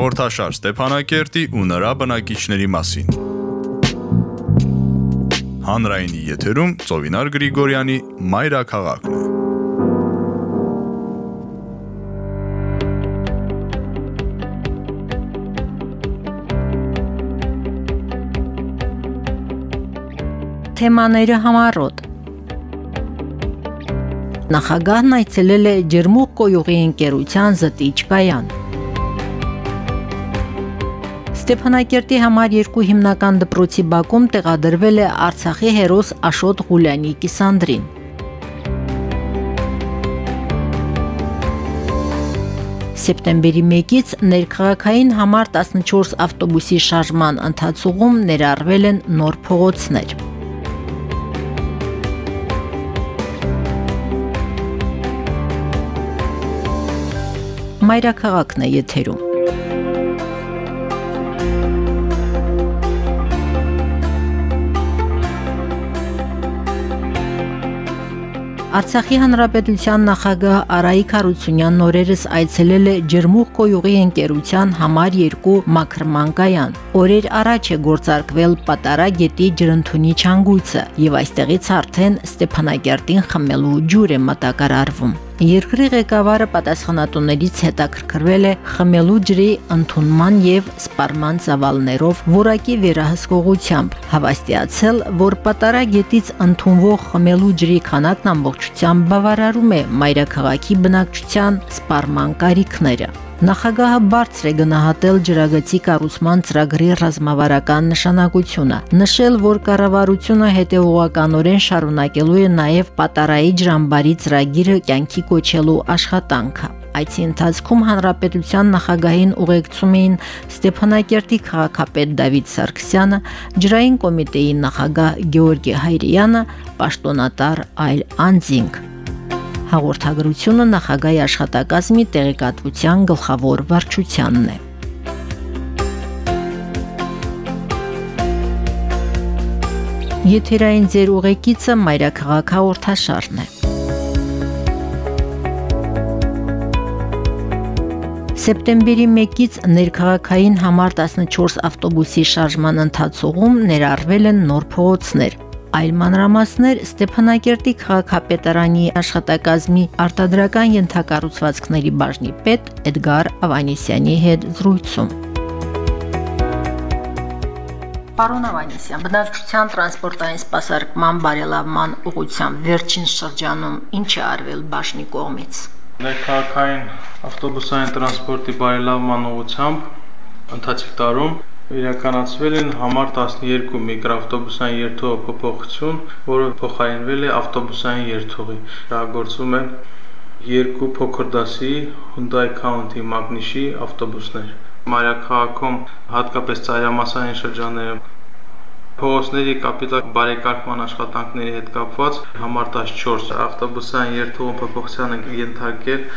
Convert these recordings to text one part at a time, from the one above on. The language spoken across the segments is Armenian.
Հաղորդաշար Ստեփանակերտի ու նրա բնակիչների մասին։ Հանրայինի եթերում Ծովինար Գրիգորյանի Մայրաքաղաքն է։ Թեմաները համառոտ Նախագահն այցելել է Ջերմուղ կոյուղի ընկերության զտիչ կայան։ Ստեփանակերտի համար երկու հիմնական դպրոցի բակում տեղադրվել է Արցախի հերոս Աշոտ Ղուլյանի կիսանդրին։ Սեպտեմբերի 1-ից ներքաղաքային համար 14 ավտոբուսի շարժման ընթացուղում ներառվել են նոր փողոցներ։ Մայրաքաղաքն է եթերում։ Արցախի հանրապետության նախագահ Արայիկ Հարությունյանն օրերս այցելել է Ջերմուղ կոյուղի ընկերության համար 2 մաքրման կայան։ Օրեր առաջ է գործարկվել Պատարա գետի ջրընդունի չանգույցը եւ այստեղից արդեն Ստեփանագերտին խմելու ջուր է մտակարարվում։ Երկրի ղեկավարը պատասխանատուներից հետաքրքրվել է խմելու ջրի ընդունման եւ սպառման ծավալներով որակի վերահսկողությամբ, հավաստիացել, որ պատարա գետից ընդունվող խմելու ջրի քանակն ամբողջությամբ բավարարում է մայրաքաղաքի բնակչության սպառման կարիքները։ Նախագահը բարձր է գնահատել ջրագծի կառուցման ծրագրի ռազմավարական նշանակությունը, նշել, որ կառավարությունը հետևողականորեն շարունակելու է նաև պատարայի ջրամբարի ծրագիրը կյանքի կոչելու աշխատանքը։ Այցի ընթացքում հանրապետության նախագահին ուղեկցում էին Ստեփանակերտի քաղաքապետ Դավիթ Սարգսյանը, ջրային կոմիտեի նախագահ Գեորգի Հայրյանը, պաշտոնատար այլ անձինք։ Հաղորդագրությունը նախագահի աշխատակազմի տեղեկատվության գլխավոր վարչությանն է։ Եթերային ձեր ուղեկիցը Մայրաքաղաք հաղորդաշարն է։ Սեպտեմբերի 1-ից ներքաղաքային համար 14 ավտոբուսի շարժման ընթացողում ներառվել են նոր փողոցներ, Այլ մանրամասներ Ստեփանակերտի քաղաքապետարանի աշխատակազմի արտադրական ենթակառուցվածքների բաժնի պետ Էդգար Ավանեսյանի հետ զրույցում։ Պարոն Ավանեսյան, բնակչության տրանսպորտային սպասարկման բարելավման ուղղությամբ վերջին շրջանում ինչ է արվել բաժնի կողմից։ Ներքաղաքային ավտոբուսային տրանսպորտի բարելավման ուղղությամբ ընթացիկ տարում իրականացվել են համար 12 միկրոավտոբուսային երթուղի փոփոխություն, որը փոխարինվել է ավտոբուսային երթուղի։ Շահագործվում են երկու փոքր դասի Hyundai County Magnish-ի ավտոբուսներ։ Մարիաքաղաքում հատկապես ծայրամասային շրջաններում փողոցների կապիտալ բարեկարգման աշխատանքների հետ կապված համար 14 ավտոբուսային երթուղի փոփոխության ենթարկել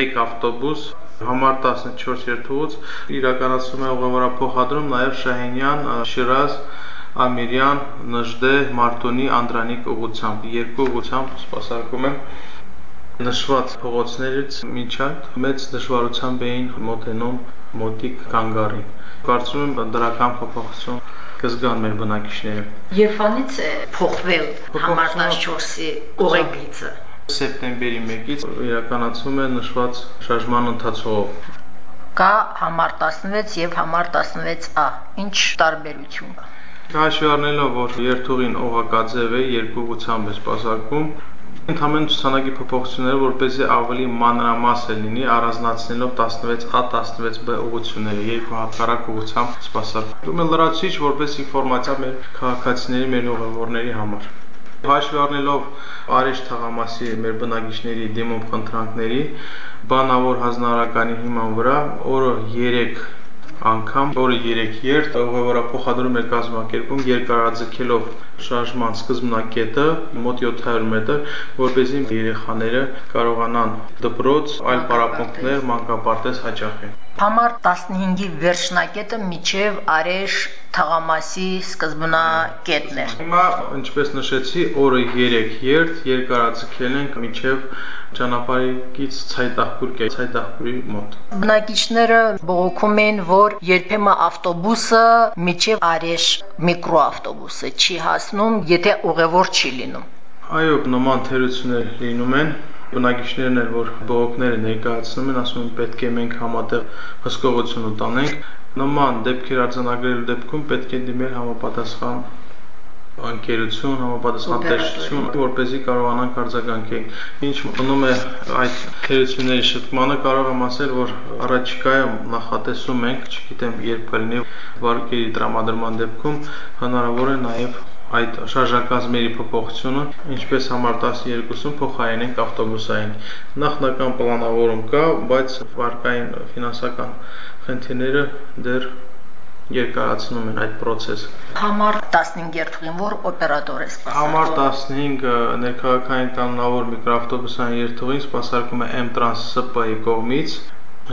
1 ավտոբուս Համար 14 երթուղուց իրականացվում է ուղևորափոխադրում նաև Շահենյան, Շիրազ, Ամիրյան, Նժդե, Մարտունի, Անդրանիկ ուղությամբ։ Երկու ուղությամբ սպասարկում են նշված փողոցներից այդ մեծ դժվարությամբ էին մոտենում մոտիկ կանգարին։ Կարծում եմ դրական փոփոխություն կզգան մեր բնակիչները։ Երբանից է փոխվել համար 14-ի ուղեգիծը սեպտեմբերի 1-ից իրականացվում է նշված շարժման ընթացով։ Կա համար 16 եւ համար 16A։ Ինչ տարբերություն կա։ Հաշվի առնելով, որ երթուղին օղակաձև է, երկու ուղությամբ է սպասարկում, ընդհանրեն ցուցանակի փոփոխությունները, որպեսզի ավելի մանրամասն լինի, առանձնացնելով 16A, 16B ուղությունները երկու հատկարակ ուղությամբ սպասարկում։ Ում լրացիչ որպես ինֆորմացիա մեր քաղաքացիների, մեր ուղևորների համար։ Հաշվի առնելով Արեշ թաղամասի մեր բնակիչների դիմում խնդրանքների, բանավոր հանրականի հիման վրա օրը 3 անգամ օրը 3 երթ ուղևորափոխադրում է կազմակերպում երկարաձգելով շարժման սկզբնակետը մոտ 700 մետր, որպեսզի երեխաները կարողանան դպրոց, այլ պարապմունքներ, մանկապարտեզ հաճախեն։ Համար 15-ի վերջնակետը միջև Արեշ թղամասի սկզբնակետն էր։ Հիմա, ինչպես նշեցի, օրը 3 երթ երկարաձգել ենք միջև ճանապարհից ցայտախպուր կե ցայտախպուրի մոտ։ Բնակիչները բողոքում են, որ երբեմն ավտոբուսը միջև Արեշ միկրոավտոբուսը չի հասնում, եթե ուղևոր չի լինում։ Այո, նման թերություններ լինում են բնակիչներն էլ որ բողոքները ներկայացնում են, ասում են պետք է մենք համատեղ հսկողություն տանենք։ Նման դեպքեր արձանագրելու դեպքում պետք է դիմել համապատասխան անկերություն, համապատասխան տեսչություն, որպեսզի կարողանանք արձագանքել։ Ինչ մնում է այդ թերությունների շփմանը, կարող եմ ասել, որ առաջիկայում նախատեսում ենք, չգիտեմ երբ կլինի վարկերի տրամադրման դեպքում հնարավոր է նաև այդ շարժակազմերի փոփոխությունը, ինչպես համար 12-ում փոխարինենք ավտոբուսային։ Նախնական պլանավորում կա, բայց վարկային ֆինանսական խնդիրները դեռ երկարացնում են այդ process-ը։ Համար 15 երթուղին որ օպերատոր է սպասարկում։ Համար 15 ներքաղաքային կանոնավոր միկրոավտոբուսային երթուղին սպասարկում է M-Trans SP-ի կողմից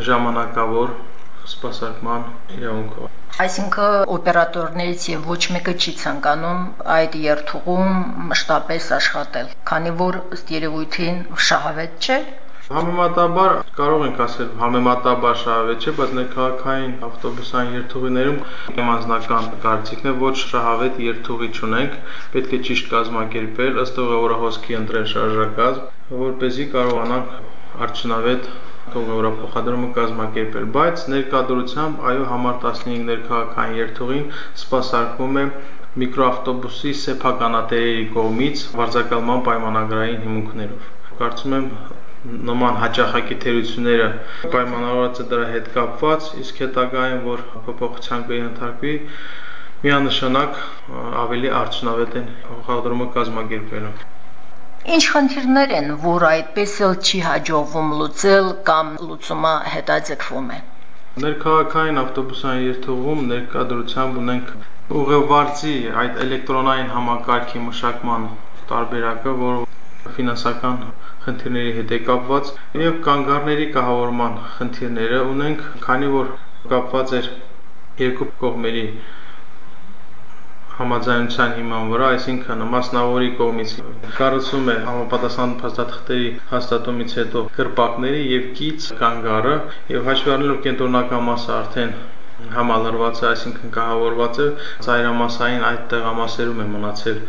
ժամանակավոր սպասարկման իրավունքով։ Այսինքն օպերատորներից եւ ոչ մեկը չի ցանկանում այդ երթուղում մշտապես աշխատել, քանի որ ըստ երևույթին շահավետ չէ։ Համեմատաբար կարող ենք ասել համեմատաբար շահավետ չէ, բայց ներքաղաքային ավտոբուսային երթուղիներում իմ անձնական կարծիքն է ոչ շահավետ երթուղի չունենք, պետք է ճիշտ կազմակերպել ըստ ուղևորահոսքի ընտրել շարժակազմ, որ เป զի կարողանանք արդյունավետ ուղևորափոխադրումը կազմակերպել, բայց ներկայդրությամբ այո համար 15 ներքաղաքային երթուղին սպասարկվում է միկրոավտոբուսի սեփականատերերի կողմից վարձակալման պայմանագրային հիմունքներով։ Կարծում եմ նման հաճախակի թերությունները պայմանավորված է դրա հետ կապված, իսկ հետագայում որ փոփոխության կընթարկվի միանշանակ ավելի արդյունավետ են խաղադրումը կազմակերպելու։ Ինչ խնդիրներ են, որ այդպես էլ չի հաջողվում լուծել կամ լուծումը հետաձգվում է։ Ներքաղաքային ավտոբուսային երթուղում ներկայդրությամբ ունենք ուղևորցի այդ էլեկտրոնային համակարգի մշակման տարբերակը, որը ֆինանսական խնդիրների հետ է կապված եւ կանգառների կահավորման խնդիրները ունենք, քանի որ կապված էր երկու կողմերի համաձայնության հիման վրա, այսինքն մասնավորի կողմից կառուցում է համապատասխան փաստաթղթերի հաստատումից հետո կրպակների եւ կից կանգառը եւ հաշվի առնելով կենտրոնական մասը արդեն համալրված է, այսինքն կահավորված է ծայրամասային այդ տեղամասերում է մնացել,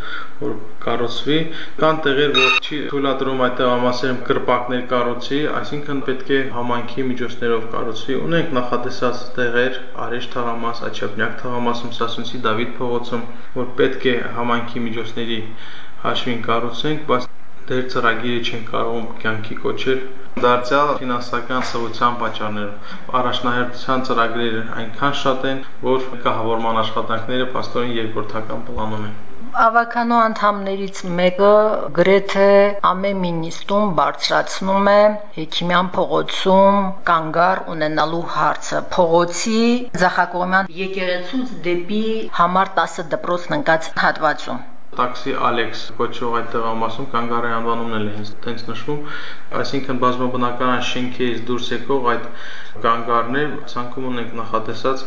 որ կառուցվի, կան տեղեր, որ չի թույլատրում այդ տեղամասերում կրպակներ կառուցի, այսինքն պետք է համանքի միջոցներով կառուցվի։ Ունենք նախատեսած տեղեր, Արեշ թաղամաս, Աչափնյակ թաղամասում, Սասունցի Դավիթ փողոցում, որ պետք է համանքի միջոցների հաշվին կառուցենք, բայց դեր ծրագիրը չեն կարող կյանքի կոչել դարձյալ ֆինանսական սղության պատճառներով։ Առաջնահերթության ծրագրերը այնքան շատ են, որ կահավորման աշխատանքները փաստորեն երկրորդական պլանում են ավականո անդամներից մեկը գրեթե ամեն մինիստում բարձրացնում է Հեքիմյան փողոցում կանգար ունենալու հարցը փողոցի Զախակողմյան եկեղեցուց դեպի համար 10 դպրոցն ընկած հատվածում տաքսի Ալեքս կոչող այդ տեղամասում կանգարի անվանումն էլ հենց տենց նշվում, այսինքն բազմաբնական շենքերից դուրս եկող այդ կանգարներ ցանկում ունենք նախատեսած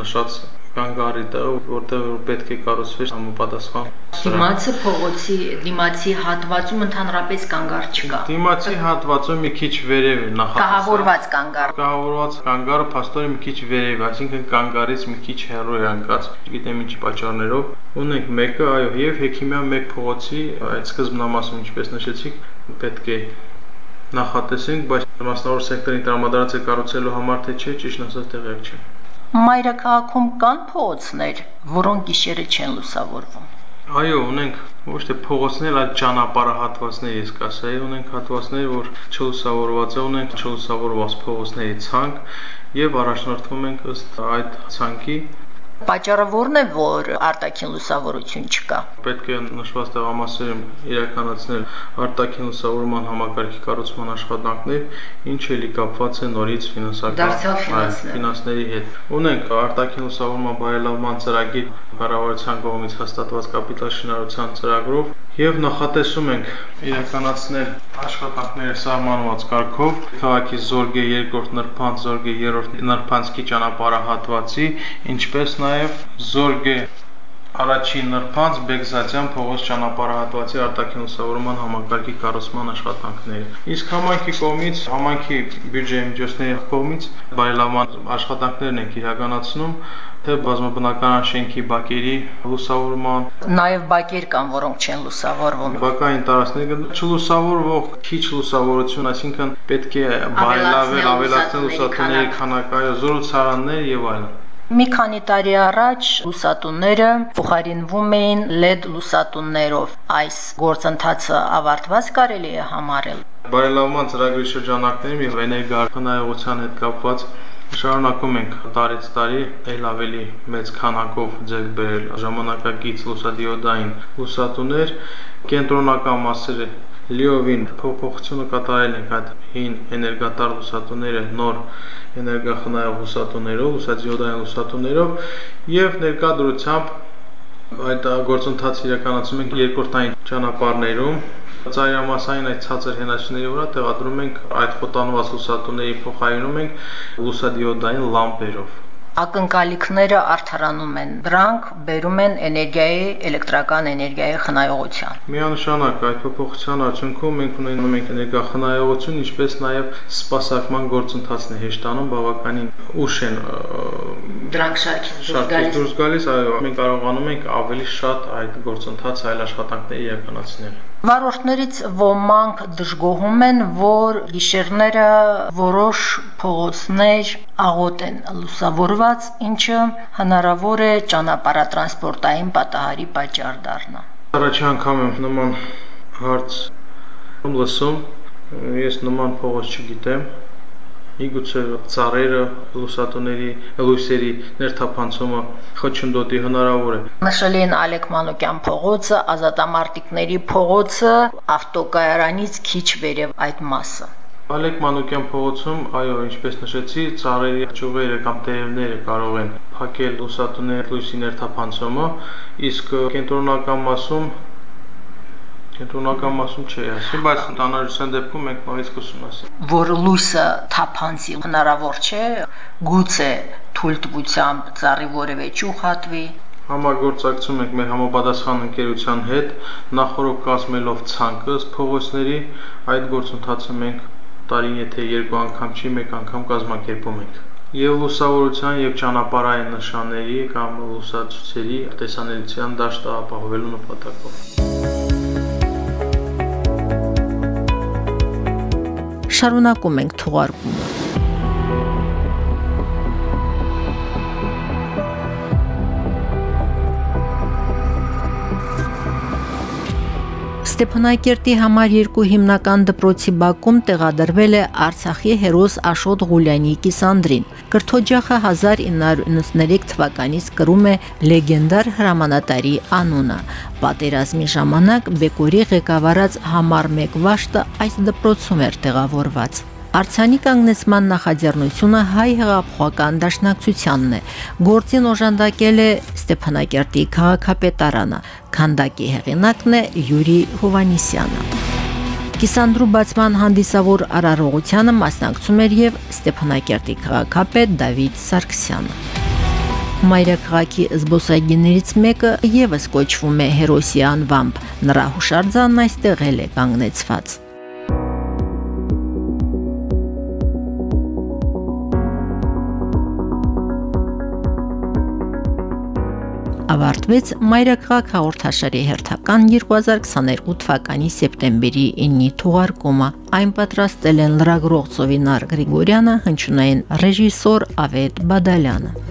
նշած կանգարի տեղը, որտեղ որ պետք է կառուցվի համապատասխան Դիմացի փողոցի դիմացի հատվածում ընդհանրապես կանգար չկա։ Դիմացի հատվածում մի քիչ վերև նախատեսած։ Կահավորված կանգար։ Կահավորված կանգարը փաստորեն մի քիչ վերև, այսինքն կանգարից մի քիչ հեռու է անկած, գիտեմ ինչ պատճառներով։ Ունենք մեկը, այո, եւ Հեքիմյան 1 փողոցի այդ սկզբնամասում, ինչպես նշեցիք, պետք է նախատեսենք, բայց մասնավոր սեկտորին տրամադրած է կառուցելու համար թե չէ, ճիշտ ասած տեղյակ չեմ մայրաքաղաքում կան փողոցներ, որոնք գիշերը չեն լուսավորվում։ Այո, ունենք ոչ թե փողոցներ, այլ ճանապարհահատվածներ, ես կասեի, ունենք հատվածներ, որ չլուսավորված է, ունենք չլուսավորված փողոցների ցանկ եւ առաջնորդվում ենք ըստ այդ ցանկի Պատճառը ո՞րն է, որ արտաքին լուսավորություն չկա։ Պետք է նշված տեղամասերում իրականացնել արտաքին լուսավորման համակարգի կառուցման աշխատանքներ, ինչը լի կապված է նորից ֆինանսական ֆինանսների հետ։ Ունենք արտաքին լուսավորման բարելավման ծրագիր կառավարության կողմից հաստատված կապիտալ շինարարության ծրագրով եւ նախատեսում ենք իրականացնել աշխատանքները սահմանված կարգով. Քաղաքի Զորգե 2-րդ նրբանց, Զորգե 3-րդ նրբանցքի ճանապարհահատվածի, ինչպես նաեւ Զորգե առաջին նրբանց Բեգզատյան փողոց ճանապարհահատվածի արտաքին ուսավորման համակարգի կառուցման աշխատանքները։ Իսկ համայնքի կողմից, համայնքի բյուջեի միջոցների կողմից բարելավման աշխատանքներն ենք իրականացնում թե բազմաբնական շենքի բակերի լուսավորման նաև բակեր կան, որոնք չեն լուսավորվում։ Բակային տարածքները չլուսավորվող քիչ լուսավորություն, այսինքն պետք է բարելավել, ավելացնել լուսատուների քանակը, զորոցարաններ եւ այլն։ Մի քանի տարի առաջ լուսատունները փոխարինվում էին LED լուսատուններով։ Այս գործընթացը ավարտված կարելի է համարել։ Բարելավման ծրագրի շրջանակներում եւ էներգարխնայողության հետ կապված շարունակում ենք տարեց տարի ել ավելի մեծ քանակով ձեռք բերել ժամանակակից լուսադիոդային լուսատուներ կենտրոնական մասերը լիովին փոփոխությունը կատարել ենք այդ հին էներգատար լուսատուները նոր էներգախնայող լուսատուներով, լուսադիոդային լուսատուներով եւ ներկա դրությամբ այդ գործընթացը իրականացում ենք երկրորդային ճանապարհներում ծայրամասային այդ ցածր հենասյուների վրա տեղադրում ենք այդ ֆոտոնված լուսատուների փոխարինում ենք լուսադիոդային լամպերով ակնկալիքները արդարանում են։ Դրանք բերում են էներգիայի, էլեկտրական էներգիայի խնայողության։ Միանշանակ այդ փոփոխության արդյունքում մենք ունենում ենք էներգա խնայողություն, ինչպես նաև սպասարկման գործընթացն է հեշտանում, բավականին ուշ են դրանք շարքից դուրս գալիս, այո, մենք կարողանում ենք ավելի շատ այդ գործընթացը այլ աշխատանքներ իրականացնել։ Վարորդներից ոմանք դժգոհում են, որ գիշերները որոշ փողոցներ աղոտ են լուսավորված, ինչը հնարավոր է ճանապարհատրանսպորտային պատահարի պատճառ դառնա։ Առաջի անգամ եմ նման հարց լսում, ես նման փողոց չգիտեմ, միգուցե ծառերը լուսատուների լույսերի ներթափանցումը խոչընդոտի հնարավոր է նշել են Ալեք Մանուկյան փողոցը ազատամարտիկների փողոցը ավտոկայանից քիչ վերև այդ մասը Ալեք Մանուկյան փողոցում, այո, ինչպես նշեցի, ծառերի ճյուղերը կամ տերևները կարող են փակել լուսատուների լույսի ներթափանցումը, իսկ կենտրոնական մասում կենտրոնական մասում չի ասի, բայց ընդհանրության դեպքում մենք նորից կուսումնասիրենք։ Որ լույսը թափանցի հնարավոր չէ, գուցե թույլտվությամբ ծառի որևէ ճյուղ հատվի, համագործակցում ենք մեր համապատասխան ընկերության հետ, նախորդ կազմելով ցանկը փողոցների, այդ գործընթացը մենք տարին եթե երկու անգամ չի, մեկ անգամ կազմակերպում ենք եւ լուսավորության եւ ճանապարհային նշանների կամ լուսացուցերի տեսանելիության դաշտը ապահովելու նպատակով։ շարունակում ենք թողարկումը։ Ստեփանակերտի համար 2 հիմնական դպրոցի բակում տեղադրվել է Արցախի հերոս Աշոտ Ղուլյանի կիսանդրին։ Կրթօջախը 1993 թվականից կրում է լեգենդար հրամանատարի անունը։ Պատերազմի ժամանակ Բեկորի ղեկավարած համար 1 վաշտը այս դպրոցում էր տեղավորված։ Արցանի կանգնեցման նախաձեռնությունը հայ հեղափոխական դաշնակցությանն է։ Գործին օժանդակել է Ստեփանակերտի քաղաքապետարանը։ Քանդակի հեղինակն է Յուրի Հովանիսյանը։ Կիսանդրու բացման հանդիսավոր արարողությանը մասնակցում էր եւ Ստեփանակերտի քաղաքապետ Դավիթ Սարգսյանը։ Մայրաքաղաքի զբոսայգիներից մեկը եւս կոչվում է Հերոսի անվամբ։ Նրա հուշարձանն այստեղ էլ է կանգնեցված։ ավարտվեց Մայրաքաղաք հաղորդաշարի հերթական 2022 թվականի սեպտեմբերի 9-ի թողարկումը։ Այն պատրաստել են լրագրող Ծովինար Գրիգորյանը, հնչյունային ռեժիսոր Ավետ Բադալյանը։